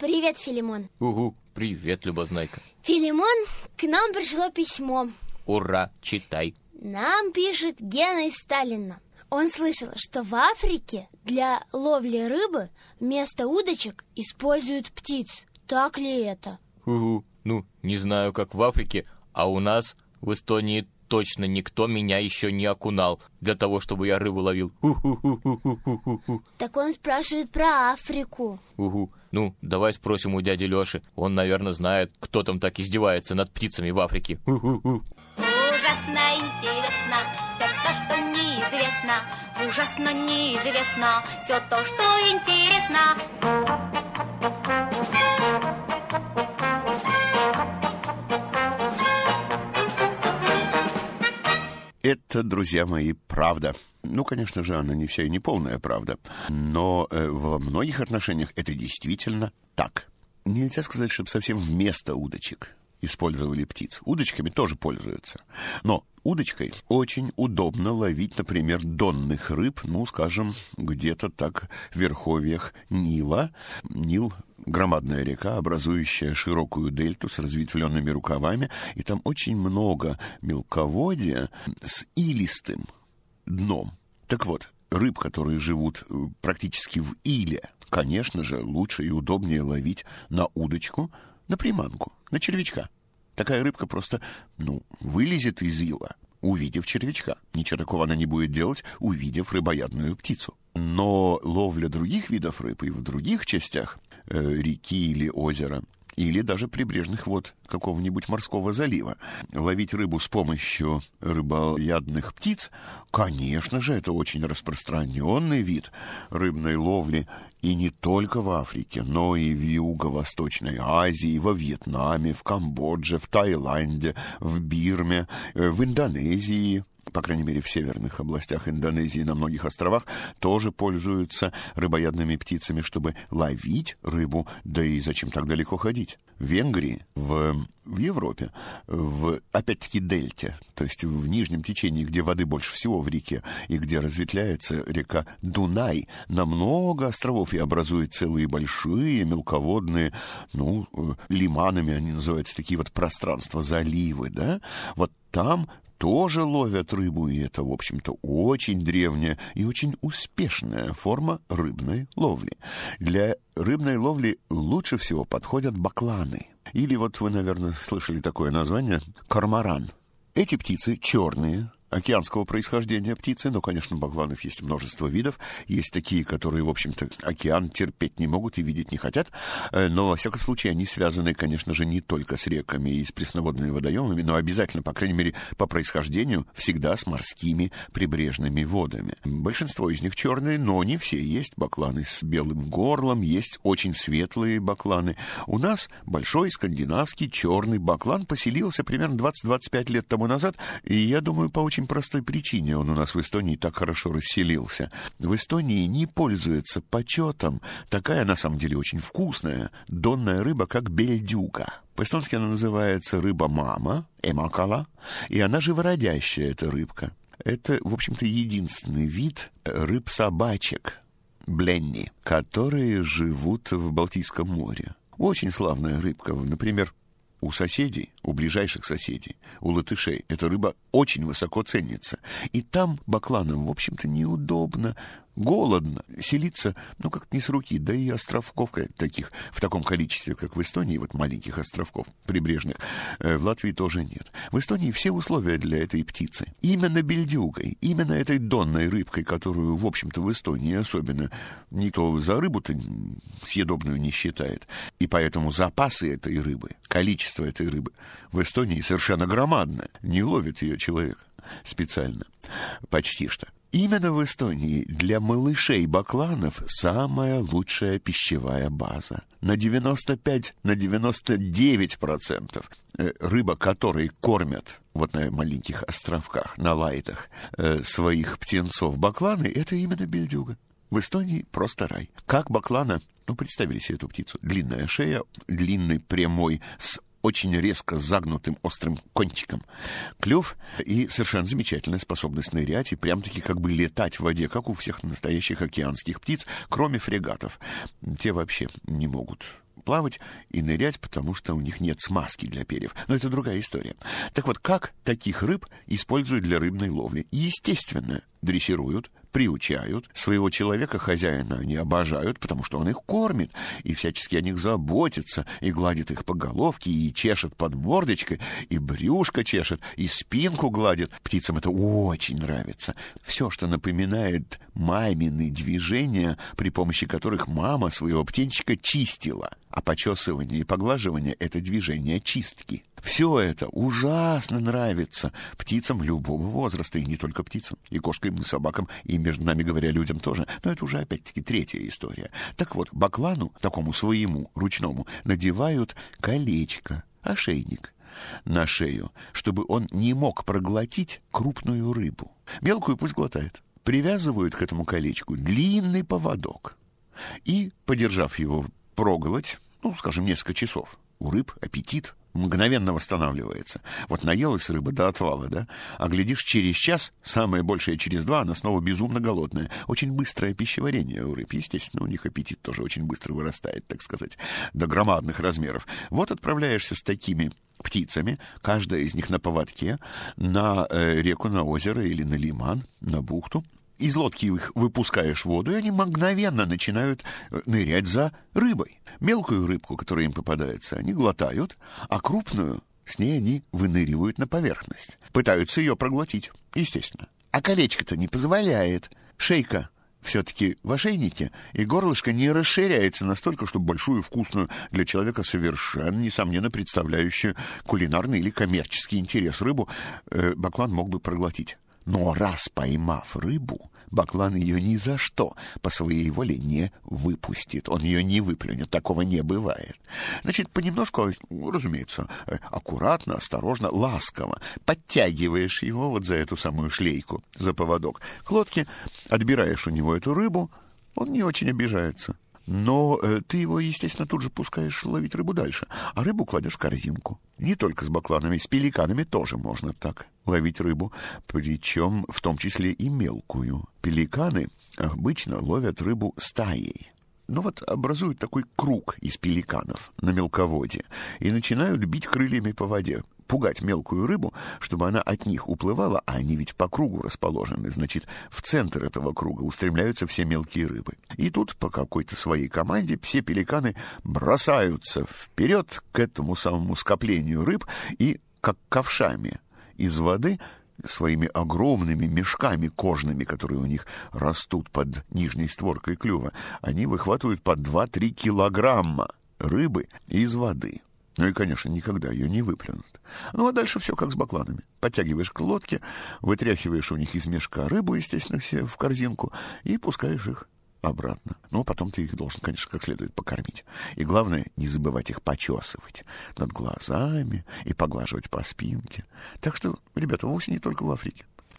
Привет, Филимон. Угу, привет, Любознайка. Филимон, к нам пришло письмо. Ура, читай. Нам пишет Гена из Сталина. Он слышал, что в Африке для ловли рыбы вместо удочек используют птиц. Так ли это? Угу, ну, не знаю, как в Африке, а у нас в Эстонии точно никто меня еще не окунал для того, чтобы я рыбу ловил. Так он спрашивает про Африку. Угу. Ну, давай спросим у дяди Лёши. Он, наверное, знает, кто там так издевается над птицами в Африке. У-ху-ху. Ужасно интересно все то, что неизвестно. Ужасно неизвестно все то, что интересно. Это, друзья мои, правда. Ну, конечно же, она не вся и не полная правда. Но э, во многих отношениях это действительно так. Нельзя сказать, чтобы совсем вместо удочек использовали птиц. Удочками тоже пользуются. Но удочкой очень удобно ловить, например, донных рыб, ну, скажем, где-то так в верховьях Нила. Нил громадная река, образующая широкую дельту с разветвленными рукавами, и там очень много мелководья с илистым дном. Так вот, рыб, которые живут э, практически в иле, конечно же, лучше и удобнее ловить на удочку, на приманку, на червячка. Такая рыбка просто, ну, вылезет из ила, увидев червячка. Ничего такого она не будет делать, увидев рыбоядную птицу. Но ловля других видов рыб и в других частях э, реки или озера или даже прибрежных вод какого-нибудь морского залива. Ловить рыбу с помощью рыбоядных птиц, конечно же, это очень распространенный вид рыбной ловли и не только в Африке, но и в Юго-Восточной Азии, во Вьетнаме, в Камбодже, в Таиланде, в Бирме, э, в Индонезии, по крайней мере, в северных областях Индонезии на многих островах, тоже пользуются рыбоядными птицами, чтобы ловить рыбу, да и зачем так далеко ходить? В Венгрии, в, в Европе, в, опять-таки, дельте, то есть в нижнем течении, где воды больше всего в реке, и где разветвляется река Дунай, на много островов и образует целые большие мелководные, ну, э, лиманами они называются, такие вот пространства, заливы, да? Вот там тоже ловят рыбу, и это, в общем-то, очень древняя и очень успешная форма рыбной ловли. Для рыбной ловли лучше всего подходят бакланы. Или вот вы, наверное, слышали такое название – корморан. Эти птицы черные, океанского происхождения птицы, но, конечно, бакланов есть множество видов. Есть такие, которые, в общем-то, океан терпеть не могут и видеть не хотят. Э, но, во всяком случае, они связаны, конечно же, не только с реками и с пресноводными водоемами, но обязательно, по крайней мере, по происхождению, всегда с морскими прибрежными водами. Большинство из них черные, но не все. Есть бакланы с белым горлом, есть очень светлые бакланы. У нас большой скандинавский черный баклан поселился примерно 20-25 лет тому назад, и, я думаю, по очень очень простой причине он у нас в Эстонии так хорошо расселился. В Эстонии не пользуется почетом такая, на самом деле, очень вкусная донная рыба, как бельдюга. По-эстонски она называется рыба-мама, эмакала, и она живородящая, эта рыбка. Это, в общем-то, единственный вид рыб-собачек, бленни, которые живут в Балтийском море. Очень славная рыбка. Например, у соседей, у ближайших соседей, у латышей эта рыба очень высоко ценится. И там бакланам, в общем-то, неудобно голодно, селиться, ну, как-то не с руки, да и островков таких в таком количестве, как в Эстонии, вот маленьких островков прибрежных, э, в Латвии тоже нет. В Эстонии все условия для этой птицы. Именно бельдюгой, именно этой донной рыбкой, которую, в общем-то, в Эстонии особенно никто за рыбу-то съедобную не считает. И поэтому запасы этой рыбы, количество этой рыбы в Эстонии совершенно громадное. Не ловит ее человек специально. Почти что. Именно в Эстонии для малышей бакланов самая лучшая пищевая база. На 95, на 99 процентов э, рыба, которой кормят вот на маленьких островках, на лайтах, э, своих птенцов бакланы, это именно бельдюга. В Эстонии просто рай. Как баклана, ну, представили себе эту птицу. Длинная шея, длинный прямой с очень резко загнутым острым кончиком. Клюв и совершенно замечательная способность нырять и прям-таки как бы летать в воде, как у всех настоящих океанских птиц, кроме фрегатов. Те вообще не могут плавать и нырять, потому что у них нет смазки для перьев. Но это другая история. Так вот, как таких рыб используют для рыбной ловли? Естественно, дрессируют, приучают. Своего человека, хозяина, они обожают, потому что он их кормит, и всячески о них заботится, и гладит их по головке, и чешет под мордочкой, и брюшко чешет, и спинку гладит. Птицам это очень нравится. Все, что напоминает мамины движения, при помощи которых мама своего птенчика чистила. А почесывание и поглаживание — это движение чистки. Все это ужасно нравится птицам любого возраста, и не только птицам, и кошкам, и собакам, и, между нами говоря, людям тоже. Но это уже, опять-таки, третья история. Так вот, баклану, такому своему, ручному, надевают колечко, ошейник на шею, чтобы он не мог проглотить крупную рыбу. Мелкую пусть глотает. Привязывают к этому колечку длинный поводок. И, подержав его проголодь, ну, скажем, несколько часов, у рыб аппетит мгновенно восстанавливается. Вот наелась рыба до отвала, да? А глядишь, через час, самое большее через два, она снова безумно голодная. Очень быстрое пищеварение у рыб. Естественно, у них аппетит тоже очень быстро вырастает, так сказать, до громадных размеров. Вот отправляешься с такими птицами, каждая из них на поводке, на э, реку, на озеро или на лиман, на бухту, из лодки их выпускаешь в воду, и они мгновенно начинают э, нырять за рыбой. Мелкую рыбку, которая им попадается, они глотают, а крупную с ней они выныривают на поверхность. Пытаются ее проглотить, естественно. А колечко-то не позволяет. Шейка все-таки в ошейнике, и горлышко не расширяется настолько, чтобы большую вкусную для человека совершенно, несомненно, представляющую кулинарный или коммерческий интерес рыбу, э, баклан мог бы проглотить. Но раз поймав рыбу, Баклан ее ни за что по своей воле не выпустит. Он ее не выплюнет. Такого не бывает. Значит, понемножку, разумеется, э, аккуратно, осторожно, ласково подтягиваешь его вот за эту самую шлейку, за поводок к лодке, отбираешь у него эту рыбу, он не очень обижается. Но э, ты его, естественно, тут же пускаешь ловить рыбу дальше, а рыбу кладешь в корзинку. Не только с бакланами, с пеликанами тоже можно так ловить рыбу, причем в том числе и мелкую. Пеликаны обычно ловят рыбу стаей ну вот образуют такой круг из пеликанов на мелководье и начинают бить крыльями по воде, пугать мелкую рыбу, чтобы она от них уплывала, а они ведь по кругу расположены, значит, в центр этого круга устремляются все мелкие рыбы. И тут по какой-то своей команде все пеликаны бросаются вперед к этому самому скоплению рыб и, как ковшами из воды, своими огромными мешками кожными, которые у них растут под нижней створкой клюва, они выхватывают по 2-3 килограмма рыбы из воды. Ну и, конечно, никогда ее не выплюнут. Ну а дальше все как с бакланами. Подтягиваешь к лодке, вытряхиваешь у них из мешка рыбу, естественно, все в корзинку, и пускаешь их обратно. Ну, а потом ты их должен, конечно, как следует покормить. И главное, не забывать их почесывать над глазами и поглаживать по спинке. Так что, ребята, вовсе не только в Африке.